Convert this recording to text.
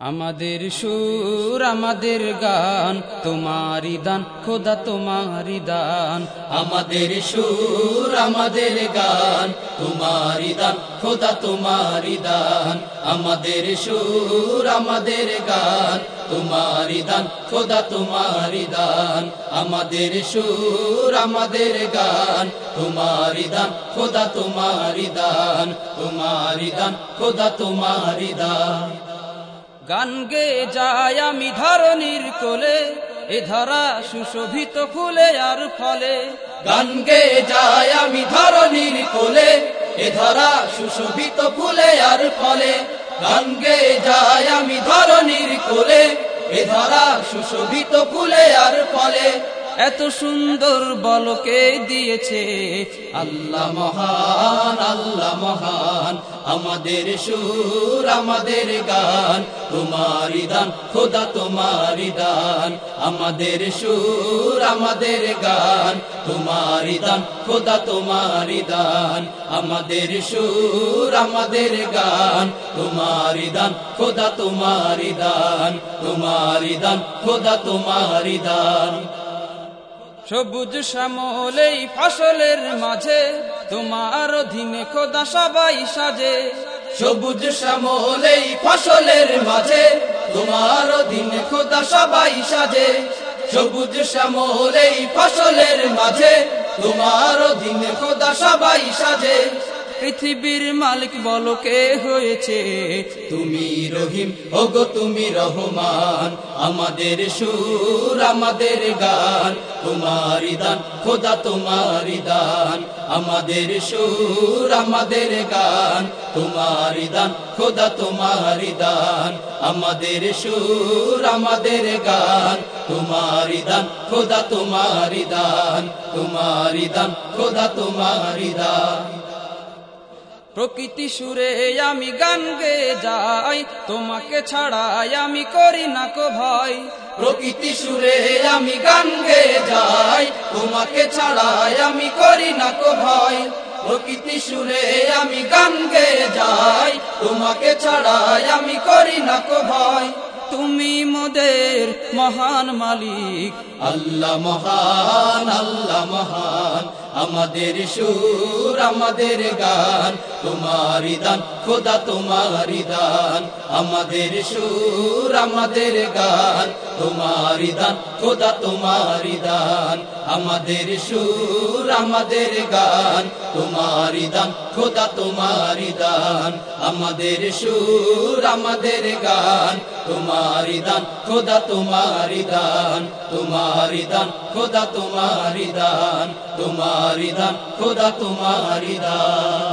আমাদের সুর, আমাদের গান তোমারি দান, খোদা তোমারি দান। আমাদের সুর, আমাদের গান তোমারি দান, খোদা তোমারি দান। আমাদের সুর, আমাদের গান তোমারি দান, খোদা তোমারি দান। আমাদের সুর, আমাদের গান তোমারি দান, খোদা তোমারি দান। তোমারি দান, খোদা তোমারি দান। গান গে যায় আমি ধরনীর কোলে, এ ধরা সুশোভিত ফুলে আর ফলে। গান গে যায় আমি ধরনীর কোলে, এ ধরা সুশোভিত ফুলে আর ফলে। গান গে যায় আমি ধরনীর কোলে, এ ধরা সুশোভিত ফুলে আর ফলে। এত সুন্দর বলকে দিয়েছে। আল্লাহ মহান আল্লাহ মহান, আমাদের সুর, আমাদের গান তোমারি দান, খোদা তোমারি দান, আমাদের সুর, আমাদের গান তোমারি দান, খোদা তোমারি দান, আমাদের সুর, আমাদের গান তোমারি দান, খোদা তোমারি দান তোমারি দান, খোদা তোমারি দান। সবুজ শ্যামলেই ফসলের মাঝে, তোমার অধীনে খোদা সবাই সাজে। সবুজ শ্যামলেই ফসলের মাঝে, তোমার অধীনে খোদা সবাই সাজে। সবুজ শ্যামলেই ফসলের মাঝে, তোমার অধীনে খোদা সবাই সাজে। পৃথিবীর মালিক বলো কে হয়েছে? তুমি রহিম, ওগো তুমি রহমান, আমাদের সুর, আমাদের গান তোমারি দান, খোদা তোমারি দান, আমাদের সুর, আমাদের গান তোমারি দান, খোদা তোমারি দান, আমাদের সুর, আমাদের গান তোমারি দান, খোদা তোমারি দান তোমারি দান, খোদা তোমারি দান। প্রকৃতি সুরে আমি গান গে যাই, তোমাকে ছাড়াই আমি করি না কো ভয়। প্রকৃতি সুরে আমি গান গে যাই, তোমাকে ছাড়াই আমি করি না কো ভয়। প্রকৃতি সুরে আমি গান গে যাই, তোমাকে ছাড়াই আমি করি না কো ভয়। তুমি মোদের মহান মালিক। আল্লাহ মহান আল্লাহ মহান, আমাদের সুর, আমাদের গান তোমারি দান, খোদা তোমারি দান, আমাদের সুর, আমাদের গান তোমারি দান, খোদা তোমারি দান, আমাদের সুর, আমাদের গান তোমারি দান, খোদা তোমারি দান। আমাদের সুর, আমাদের গান তোমারি দান, খোদা তোমারি দান। তোমারি দান, খোদা তোমারি দান। তোমারি দান, খোদা তোমারি দান।